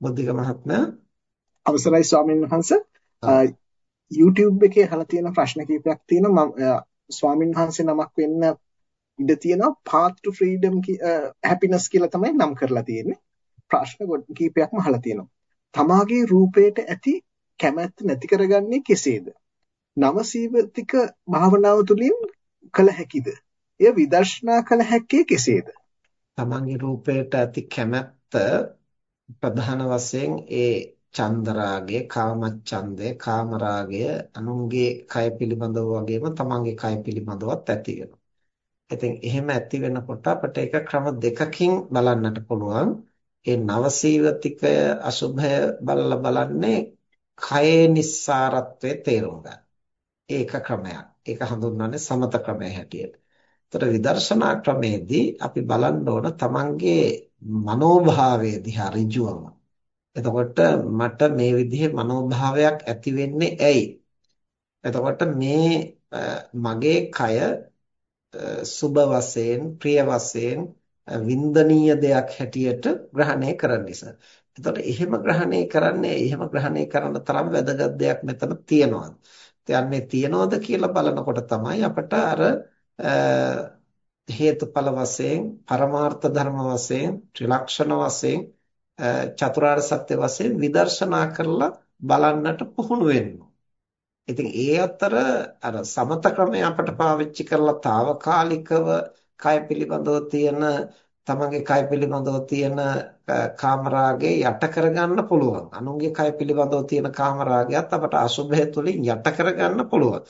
බුද්ධික මහත්මයා. අවසරයි ස්වාමීන් වහන්ස. YouTube එකේ අහලා තියෙන ප්‍රශ්න කිහිපයක් තියෙනවා. මම ස්වාමීන් වහන්සේ නමක් වෙන්න ඉඩ තියෙනවා. Path to freedom happiness කියලා තමයි නම් කරලා තියෙන්නේ. ප්‍රශ්න කිහිපයක්ම අහලා තියෙනවා. තමාගේ රූපයට ඇති කැමැත්ත නැති කරගන්නේ කෙසේද? නවසීවතික භාවනාව තුළින් කළ හැකිද? එය විදර්ශනා කළ හැක්කේ කෙසේද? තමන්ගේ රූපයට ඇති කැමැත්ත ප්‍රධාන වශයෙන් ඒ චන්දරාගය, කාමච්ඡන්දය, කාමරාගය අනුන්ගේ කය පිළිබඳව වගේම තමන්ගේ කය පිළිබඳවත් ඇති වෙනවා. ඉතින් එහෙම ඇති වෙනකොට අපිට ඒක ක්‍රම දෙකකින් බලන්නට පුළුවන්. ඒ නවසීවතිකය අසුභය බලලා බලන්නේ කයේ නිස්සාරත්වයේ තේරුම් ගන්න. ඒක ක්‍රමයක්. ඒක හඳුන්වන්නේ සමත ක්‍රමය හැටියට. ඒතර විදර්ශනා ක්‍රමේදී අපි බලන්න ඕන තමන්ගේ මනෝභාවය දිහා ඍජුවම. එතකොට මට මේ විදිහේ මනෝභාවයක් ඇති වෙන්නේ ඇයි? එතකොට මේ මගේ කය සුබ වශයෙන්, ප්‍රිය වශයෙන්, වින්දනීය දෙයක් හැටියට ග්‍රහණය කරන නිසා. එතකොට එහෙම ග්‍රහණය කරන්නේ, එහෙම ග්‍රහණය කරන තරම් වැදගත් දෙයක් මෙතන තියනවාද? යන්නේ තියනවද කියලා බලනකොට තමයි අපට අර හේතුඵල වශයෙන් පරමාර්ථ ධර්ම වශයෙන් ත්‍රිලක්ෂණ වශයෙන් චතුරාර්ය සත්‍ය වශයෙන් විදර්ශනා කරලා බලන්නට පුහුණු වෙන්න. ඉතින් ඒ අතර අර සමත ක්‍රමය අපට පාවිච්චි කරලා తాවකාලිකව කය පිළිබඳව තියෙන තමන්ගේ කය පිළිබඳව තියෙන කාමරාගේ යට කරගන්න පුළුවන්. අනුන්ගේ කය පිළිබඳව තියෙන කාමරාගයත් අපට අසුභය තුලින් යට කරගන්න පුළුවන්.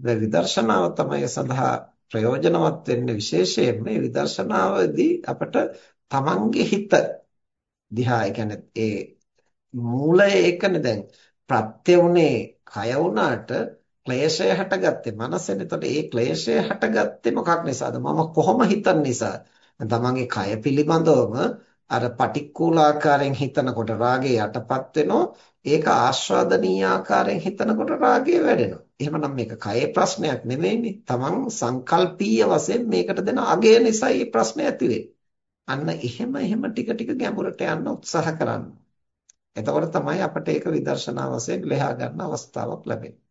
දැන් විදර්ශනාව තමයි සඳහා ප්‍රයෝජනවත් වෙන්නේ විශේෂයෙන්ම මේ විදර්ශනාවේදී අපට තමන්ගේ හිත දිහා ඒ කියන්නේ ඒ මූලය ඒකනේ දැන් ප්‍රත්‍ය උනේ කය වුණාට ක්ලේශය හටගත්තේ මනසෙන්. එතකොට ඒ ක්ලේශය හටගත්තේ මොකක් නිසාද? මම කොහොම හිතන නිසා? තමන්ගේ කය පිළිබඳවම අර පටික්කුල ආකාරයෙන් හිතනකොට රාගය යටපත් වෙනවා. ඒක ආස්වාදනීය ආකාරයෙන් හිතනකොට රාගය වැඩෙනවා. එහෙමනම් මේක කයේ ප්‍රශ්නයක් නෙමෙයිනේ. තමන් සංකල්පීය වශයෙන් මේකට දෙන අගය නිසායි මේ ප්‍රශ්නේ ඇති අන්න එහෙම එහෙම ටික ටික ගැඹුරට යන්න උත්සාහ කරන්න. එතකොට තමයි අපිට ඒක විදර්ශනා වශයෙන් ලෙහා ගන්න අවස්ථාවක් ලැබෙන්නේ.